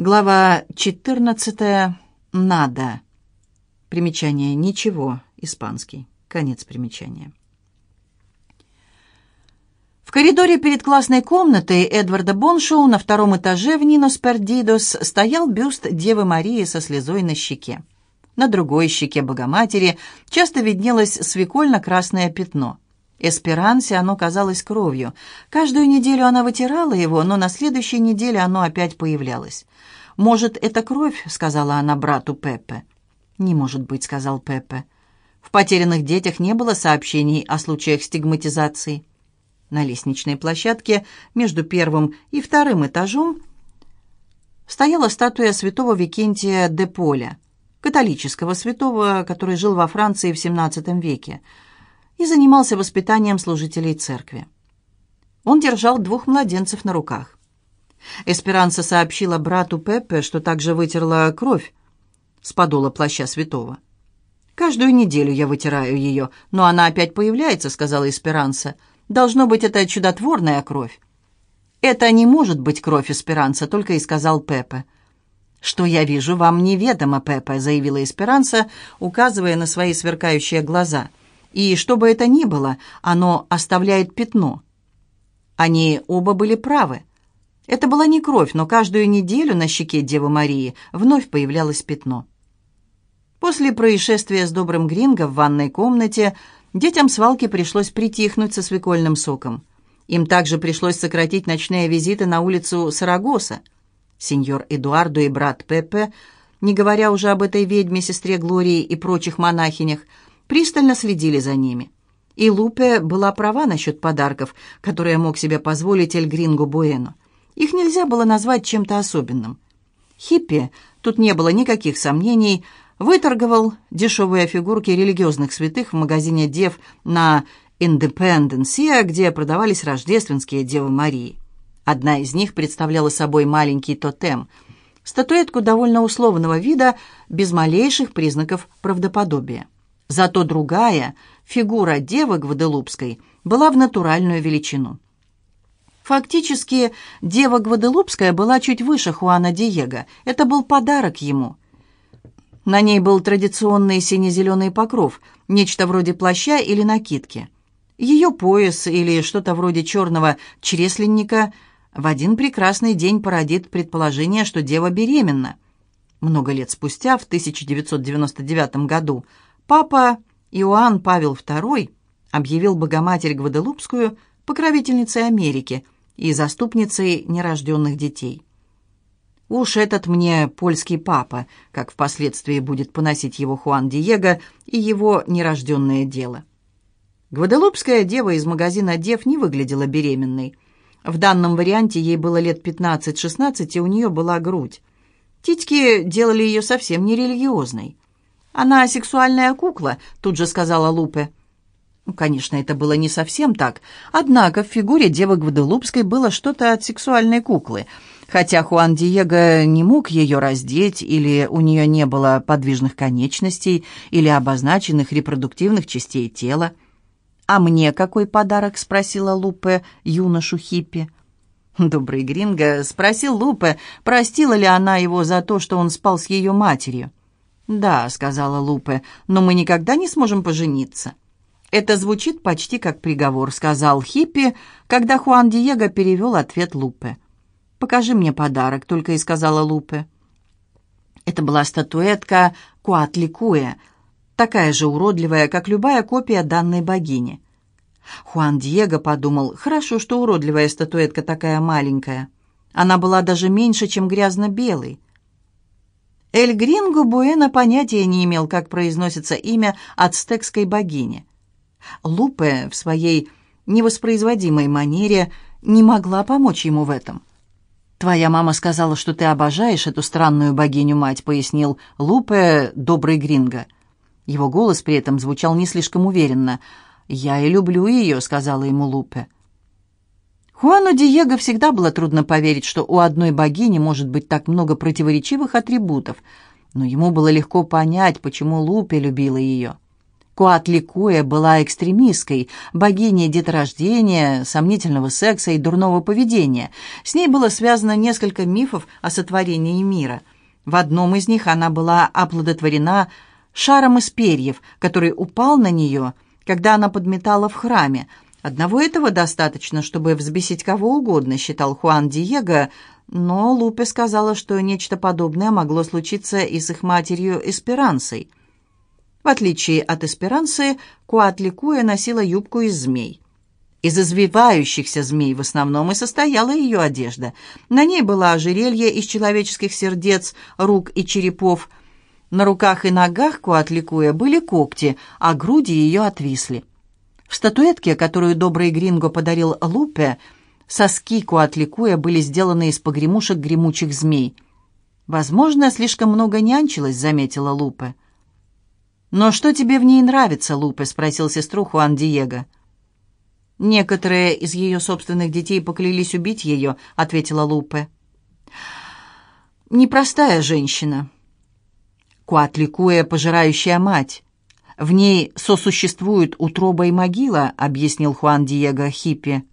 Глава 14. Надо. Примечание «Ничего». Испанский. Конец примечания. В коридоре перед классной комнатой Эдварда Боншоу на втором этаже в Нинос Пердидос стоял бюст Девы Марии со слезой на щеке. На другой щеке Богоматери часто виднелось свекольно-красное пятно. Эсперансе оно казалось кровью. Каждую неделю она вытирала его, но на следующей неделе оно опять появлялось. «Может, это кровь?» — сказала она брату Пеппе. «Не может быть», — сказал Пеппе. В «Потерянных детях» не было сообщений о случаях стигматизации. На лестничной площадке между первым и вторым этажом стояла статуя святого Викентия де Поля, католического святого, который жил во Франции в XVII веке и занимался воспитанием служителей церкви. Он держал двух младенцев на руках. Эсперанса сообщила брату Пеппе, что также вытерла кровь с подола плаща святого. «Каждую неделю я вытираю ее, но она опять появляется», — сказала Эсперанса. «Должно быть, это чудотворная кровь». «Это не может быть кровь Эсперанса», — только и сказал Пеппе. «Что я вижу, вам неведомо, Пеппе», — заявила Эсперанса, указывая на свои сверкающие глаза. «И что бы это ни было, оно оставляет пятно». Они оба были правы. Это была не кровь, но каждую неделю на щеке Девы Марии вновь появлялось пятно. После происшествия с добрым Гринго в ванной комнате детям свалки пришлось притихнуть со свекольным соком. Им также пришлось сократить ночные визиты на улицу Сарагоса. Сеньор Эдуардо и брат Пеппе, не говоря уже об этой ведьме, сестре Глории и прочих монахинях, пристально следили за ними. И Лупе была права насчет подарков, которые мог себе позволить Эль Гринго Буэно. Их нельзя было назвать чем-то особенным. Хиппи, тут не было никаких сомнений, выторговал дешевые фигурки религиозных святых в магазине дев на Индепенденсия, где продавались рождественские Девы Марии. Одна из них представляла собой маленький тотем, статуэтку довольно условного вида, без малейших признаков правдоподобия. Зато другая, фигура Девы Гваделупской, была в натуральную величину – Фактически, дева Гваделупская была чуть выше Хуана Диего. Это был подарок ему. На ней был традиционный сине-зеленый покров, нечто вроде плаща или накидки. Ее пояс или что-то вроде черного чресленника в один прекрасный день породит предположение, что дева беременна. Много лет спустя, в 1999 году, папа Иоанн Павел II объявил Богоматерь Гваделупскую покровительницей Америки – и заступницей нерожденных детей. Уж этот мне польский папа, как впоследствии будет поносить его Хуан Диего и его нерожденное дело. Гваделупская дева из магазина «Дев» не выглядела беременной. В данном варианте ей было лет 15-16, и у нее была грудь. Титьки делали ее совсем не религиозной. «Она сексуальная кукла», — тут же сказала Лупе. Ну, конечно, это было не совсем так. Однако в фигуре девы Гваделупской было что-то от сексуальной куклы. Хотя Хуан Диего не мог ее раздеть, или у нее не было подвижных конечностей, или обозначенных репродуктивных частей тела. «А мне какой подарок?» — спросила Лупе юношу Хиппи. Добрый Гринго спросил Лупе, простила ли она его за то, что он спал с ее матерью. «Да», — сказала Лупе, — «но мы никогда не сможем пожениться». «Это звучит почти как приговор», — сказал Хиппи, когда Хуан Диего перевел ответ Лупе. «Покажи мне подарок», — только и сказала Лупе. Это была статуэтка Куатликуэ, такая же уродливая, как любая копия данной богини. Хуан Диего подумал, хорошо, что уродливая статуэтка такая маленькая. Она была даже меньше, чем грязно-белый. Эль Гринго Буэна понятия не имел, как произносится имя ацтекской богини. Лупе в своей невоспроизводимой манере не могла помочь ему в этом. «Твоя мама сказала, что ты обожаешь эту странную богиню-мать», — пояснил Лупе, добрый гринго. Его голос при этом звучал не слишком уверенно. «Я и люблю ее», — сказала ему Лупе. Хуану Диего всегда было трудно поверить, что у одной богини может быть так много противоречивых атрибутов, но ему было легко понять, почему Лупе любила ее. Куатликуя была экстремисткой, богиней деторождения, сомнительного секса и дурного поведения. С ней было связано несколько мифов о сотворении мира. В одном из них она была оплодотворена шаром из перьев, который упал на нее, когда она подметала в храме. Одного этого достаточно, чтобы взбесить кого угодно, считал Хуан Диего, но Лупе сказала, что нечто подобное могло случиться и с их матерью Эсперансой – в отличие от эсперанцы, Куатликуя носила юбку из змей. Из извивающихся змей в основном и состояла ее одежда. На ней было ожерелье из человеческих сердец, рук и черепов. На руках и ногах Куатликуя были когти, а груди ее отвисли. В статуэтке, которую добрый Гринго подарил Лупе, соски Куатликуя были сделаны из погремушек гремучих змей. «Возможно, слишком много нянчилась», — заметила Лупе. «Но что тебе в ней нравится, Лупе?» — спросил сестру Хуан Диего. «Некоторые из ее собственных детей поклялись убить ее», — ответила Лупе. «Непростая женщина. Куатликуя, пожирающая мать. В ней сосуществуют утроба и могила», — объяснил Хуан Диего Хиппи.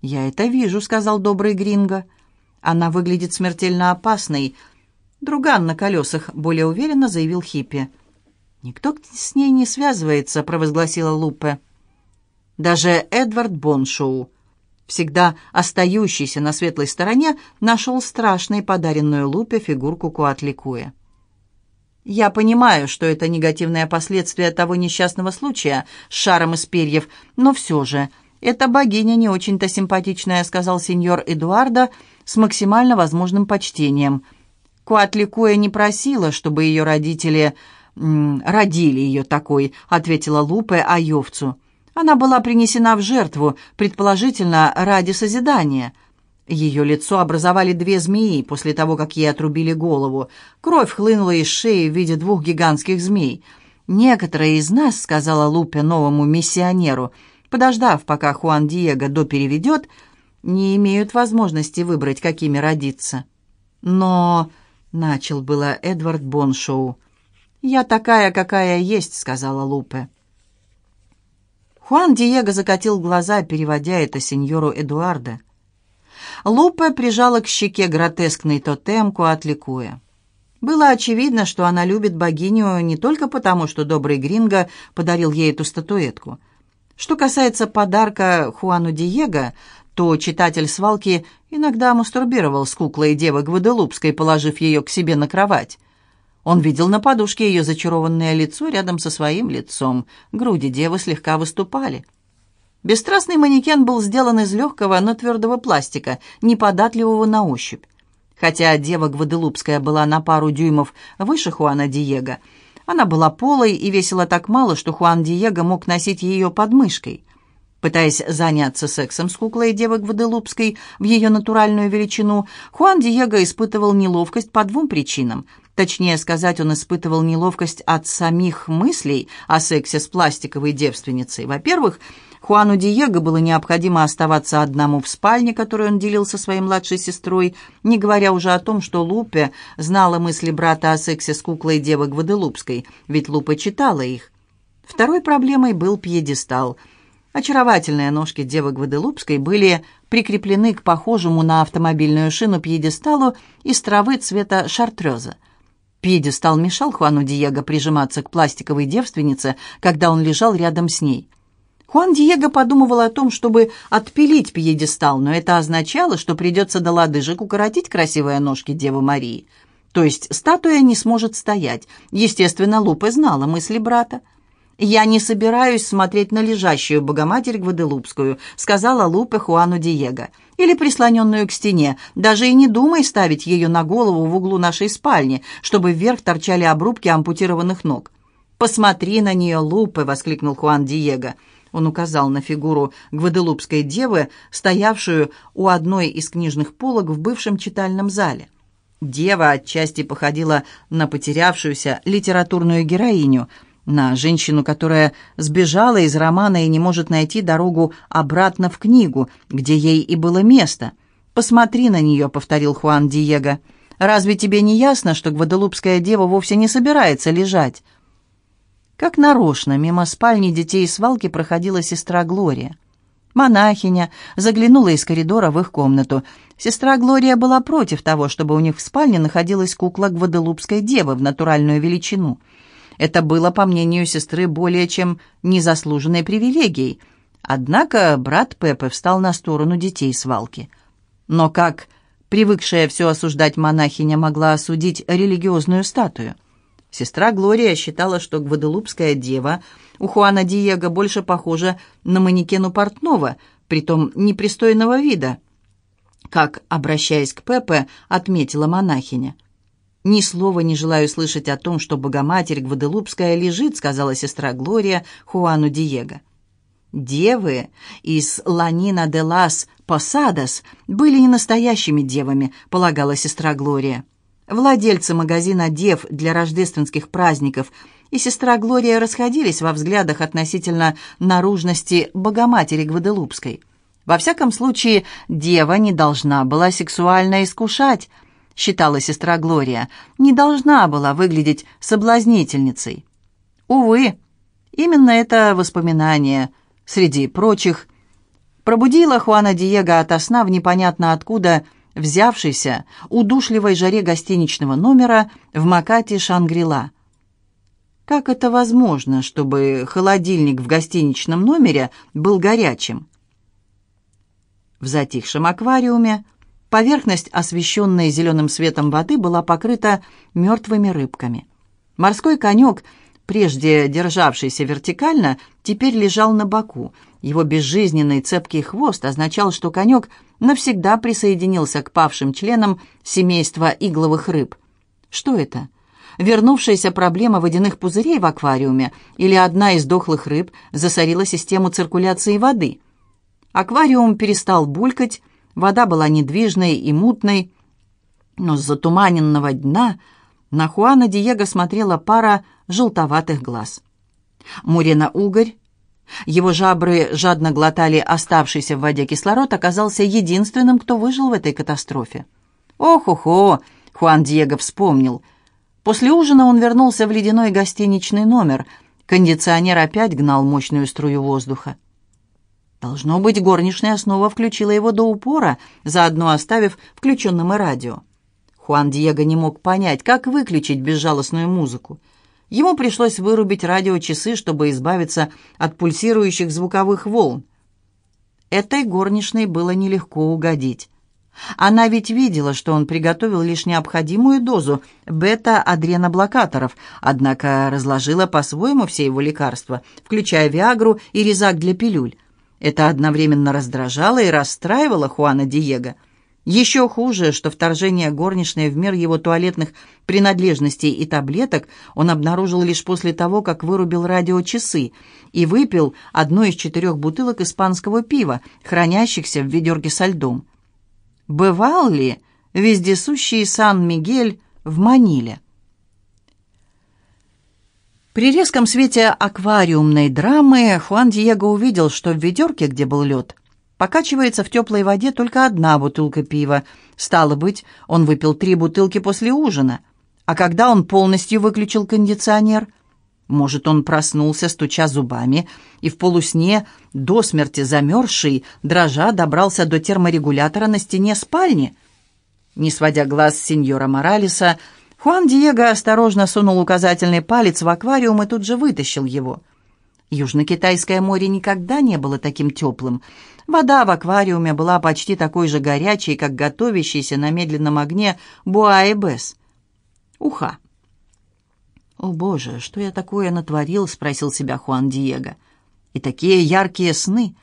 «Я это вижу», — сказал добрый Гринго. «Она выглядит смертельно опасной». «Друган на колесах», — более уверенно заявил Хиппи. «Никто с ней не связывается», — провозгласила Лупе. Даже Эдвард Боншоу, всегда остающийся на светлой стороне, нашел страшной подаренную Лупе фигурку Куатликуя. «Я понимаю, что это негативное последствие того несчастного случая с шаром из перьев, но все же, эта богиня не очень-то симпатичная», — сказал сеньор Эдуарда с максимально возможным почтением. Куатликуя не просила, чтобы ее родители родили ее такой», — ответила Лупе Айовцу. «Она была принесена в жертву, предположительно, ради созидания». Ее лицо образовали две змеи после того, как ей отрубили голову. Кровь хлынула из шеи в виде двух гигантских змей. «Некоторые из нас», — сказала Лупе новому миссионеру, подождав, пока Хуан Диего допереведет, не имеют возможности выбрать, какими родиться. «Но...» — начал было Эдвард Боншоу. «Я такая, какая есть», — сказала Лупе. Хуан Диего закатил глаза, переводя это сеньору Эдуарда. Лупе прижала к щеке гротескный тотем, куатликуя. Было очевидно, что она любит богиню не только потому, что добрый Гринго подарил ей эту статуэтку. Что касается подарка Хуану Диего, то читатель свалки иногда мастурбировал с куклой девы Гваделупской, положив ее к себе на кровать. Он видел на подушке ее зачарованное лицо рядом со своим лицом. Груди девы слегка выступали. Бесстрастный манекен был сделан из легкого, но твердого пластика, неподатливого на ощупь. Хотя дева Гваделупская была на пару дюймов выше Хуана Диего, она была полой и весила так мало, что Хуан Диего мог носить ее под мышкой. Пытаясь заняться сексом с куклой девы Гваделупской в ее натуральную величину, Хуан Диего испытывал неловкость по двум причинам. Точнее сказать, он испытывал неловкость от самих мыслей о сексе с пластиковой девственницей. Во-первых, Хуану Диего было необходимо оставаться одному в спальне, которую он делил со своей младшей сестрой, не говоря уже о том, что Лупе знала мысли брата о сексе с куклой девы Гваделупской, ведь Лупе читала их. Второй проблемой был пьедестал. Очаровательные ножки девы Гваделупской были прикреплены к похожему на автомобильную шину пьедесталу из травы цвета шартреза – Пьедестал мешал Хуану Диего прижиматься к пластиковой девственнице, когда он лежал рядом с ней. Хуан Диего подумывал о том, чтобы отпилить пьедестал, но это означало, что придется до лодыжек укоротить красивые ножки Девы Марии. То есть статуя не сможет стоять. Естественно, Лупе знала мысли брата. «Я не собираюсь смотреть на лежащую Богоматерь Гваделупскую», сказала Лупе Хуану Диего. «Или прислоненную к стене. Даже и не думай ставить ее на голову в углу нашей спальни, чтобы вверх торчали обрубки ампутированных ног». «Посмотри на нее, Лупе!» — воскликнул Хуан Диего. Он указал на фигуру гваделупской девы, стоявшую у одной из книжных полок в бывшем читальном зале. Дева отчасти походила на потерявшуюся литературную героиню — на женщину, которая сбежала из романа и не может найти дорогу обратно в книгу, где ей и было место. «Посмотри на нее», — повторил Хуан Диего. «Разве тебе не ясно, что Гваделупская дева вовсе не собирается лежать?» Как нарочно мимо спальни детей свалки проходила сестра Глория. Монахиня заглянула из коридора в их комнату. Сестра Глория была против того, чтобы у них в спальне находилась кукла Гваделупской девы в натуральную величину. Это было, по мнению сестры, более чем незаслуженной привилегией. Однако брат Пеппы встал на сторону детей свалки. Но как привыкшая все осуждать монахиня могла осудить религиозную статую? Сестра Глория считала, что Гваделупская дева у Хуана Диего больше похожа на манекену портного, притом непристойного вида. Как, обращаясь к Пепе, отметила монахиня. «Ни слова не желаю слышать о том, что Богоматерь Гваделупская лежит», сказала сестра Глория Хуану Диего. Девы из Ланина де лас Посадос были не настоящими девами, полагала сестра Глория. Владельцы магазина «Дев» для рождественских праздников и сестра Глория расходились во взглядах относительно наружности Богоматери Гваделупской. Во всяком случае, дева не должна была сексуально искушать, считала сестра Глория, не должна была выглядеть соблазнительницей. Увы, именно это воспоминание, среди прочих, пробудило Хуана Диего ото сна в непонятно откуда – взявшийся удушливой жаре гостиничного номера в Макате Шангрила. Как это возможно, чтобы холодильник в гостиничном номере был горячим? В затихшем аквариуме поверхность, освещенная зеленым светом воды, была покрыта мертвыми рыбками. Морской конек, прежде державшийся вертикально, теперь лежал на боку. Его безжизненный цепкий хвост означал, что конек – навсегда присоединился к павшим членам семейства игловых рыб. Что это? Вернувшаяся проблема водяных пузырей в аквариуме или одна из дохлых рыб засорила систему циркуляции воды? Аквариум перестал булькать, вода была недвижной и мутной, но с затуманенного дна на Хуана Диего смотрела пара желтоватых глаз. Мурена Угорь его жабры жадно глотали оставшийся в воде кислород, оказался единственным, кто выжил в этой катастрофе. «Ох-охо!» — Хуан Диего вспомнил. После ужина он вернулся в ледяной гостиничный номер. Кондиционер опять гнал мощную струю воздуха. Должно быть, горничная снова включила его до упора, заодно оставив включенным и радио. Хуан Диего не мог понять, как выключить безжалостную музыку. Ему пришлось вырубить радиочасы, чтобы избавиться от пульсирующих звуковых волн. Этой горничной было нелегко угодить. Она ведь видела, что он приготовил лишь необходимую дозу бета-адреноблокаторов, однако разложила по-своему все его лекарства, включая Виагру и резак для пилюль. Это одновременно раздражало и расстраивало Хуана Диего – еще хуже, что вторжение горничной в мир его туалетных принадлежностей и таблеток он обнаружил лишь после того, как вырубил радиочасы и выпил одну из четырех бутылок испанского пива, хранящихся в ведерке со льдом. Бывал ли вездесущий Сан-Мигель в Маниле? При резком свете аквариумной драмы Хуан Диего увидел, что в ведерке, где был лед, Покачивается в теплой воде только одна бутылка пива. Стало быть, он выпил три бутылки после ужина. А когда он полностью выключил кондиционер? Может, он проснулся, стуча зубами, и в полусне, до смерти замерзший, дрожа добрался до терморегулятора на стене спальни? Не сводя глаз с сеньора Моралеса, Хуан Диего осторожно сунул указательный палец в аквариум и тут же вытащил его. Южно-Китайское море никогда не было таким теплым. Вода в аквариуме была почти такой же горячей, как готовящийся на медленном огне буаэбес. Уха. «О, Боже, что я такое натворил?» — спросил себя Хуан Диего. «И такие яркие сны!»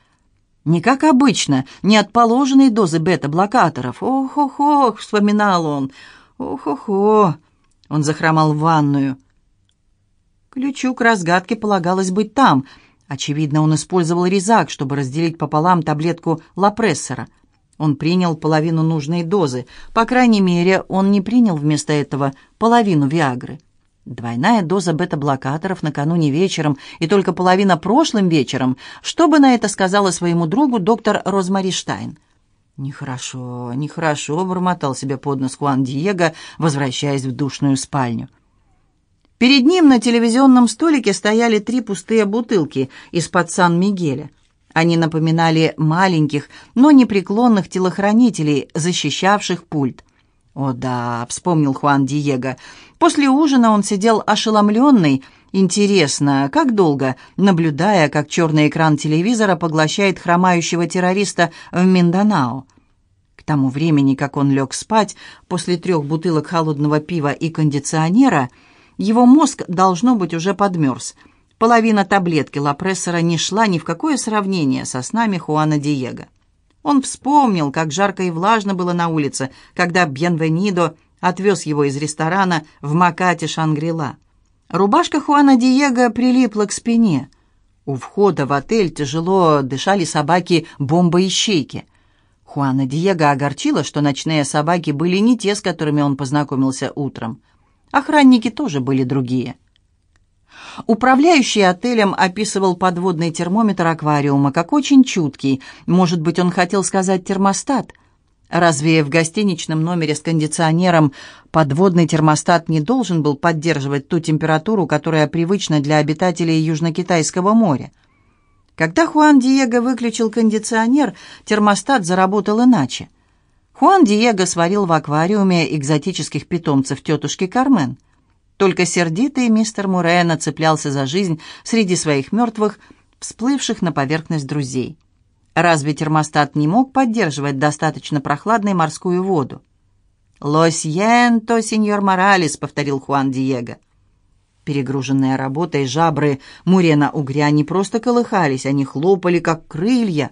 Не как обычно, не от положенной дозы бета-блокаторов. «Ох-ох-ох!» — вспоминал он. «Ох-ох-ох!» Он захромал в ванную. Ключу к разгадке полагалось быть там — Очевидно, он использовал резак, чтобы разделить пополам таблетку лапрессора. Он принял половину нужной дозы. По крайней мере, он не принял вместо этого половину Виагры. Двойная доза бета-блокаторов накануне вечером и только половина прошлым вечером. Что бы на это сказала своему другу доктор Розмари Штайн? «Нехорошо, нехорошо», — бормотал себе под нос Хуан Диего, возвращаясь в душную спальню. Перед ним на телевизионном столике стояли три пустые бутылки из-под Сан-Мигеля. Они напоминали маленьких, но непреклонных телохранителей, защищавших пульт. «О да», — вспомнил Хуан Диего. После ужина он сидел ошеломленный, интересно, как долго, наблюдая, как черный экран телевизора поглощает хромающего террориста в Минданао. К тому времени, как он лег спать, после трех бутылок холодного пива и кондиционера — его мозг, должно быть, уже подмерз. Половина таблетки лапрессора не шла ни в какое сравнение со снами Хуана Диего. Он вспомнил, как жарко и влажно было на улице, когда Бьенвенидо отвез его из ресторана в Макате Шангрила. Рубашка Хуана Диего прилипла к спине. У входа в отель тяжело дышали собаки бомба-ищейки. Хуана Диего огорчило, что ночные собаки были не те, с которыми он познакомился утром. Охранники тоже были другие. Управляющий отелем описывал подводный термометр аквариума как очень чуткий. Может быть, он хотел сказать термостат. Разве в гостиничном номере с кондиционером подводный термостат не должен был поддерживать ту температуру, которая привычна для обитателей Южно-Китайского моря? Когда Хуан Диего выключил кондиционер, термостат заработал иначе. Хуан Диего сварил в аквариуме экзотических питомцев тетушки Кармен. Только сердитый мистер Мурена цеплялся за жизнь среди своих мертвых, всплывших на поверхность друзей. Разве термостат не мог поддерживать достаточно прохладной морскую воду? «Lo siento, сеньор Моралес», — повторил Хуан Диего. Перегруженные работой жабры Мурена Угря не просто колыхались, они хлопали, как крылья.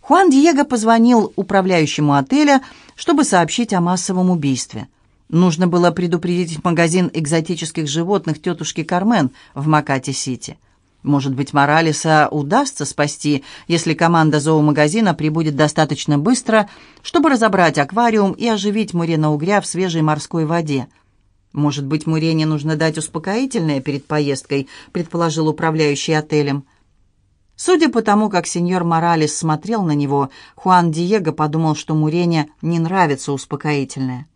Хуан Диего позвонил управляющему отеля, чтобы сообщить о массовом убийстве. Нужно было предупредить магазин экзотических животных тетушки Кармен в Макате-Сити. Может быть, Моралеса удастся спасти, если команда зоомагазина прибудет достаточно быстро, чтобы разобрать аквариум и оживить Мурена Угря в свежей морской воде. Может быть, Мурене нужно дать успокоительное перед поездкой, предположил управляющий отелем. Судя по тому, как сеньор Моралес смотрел на него, Хуан Диего подумал, что Мурене не нравится успокоительное.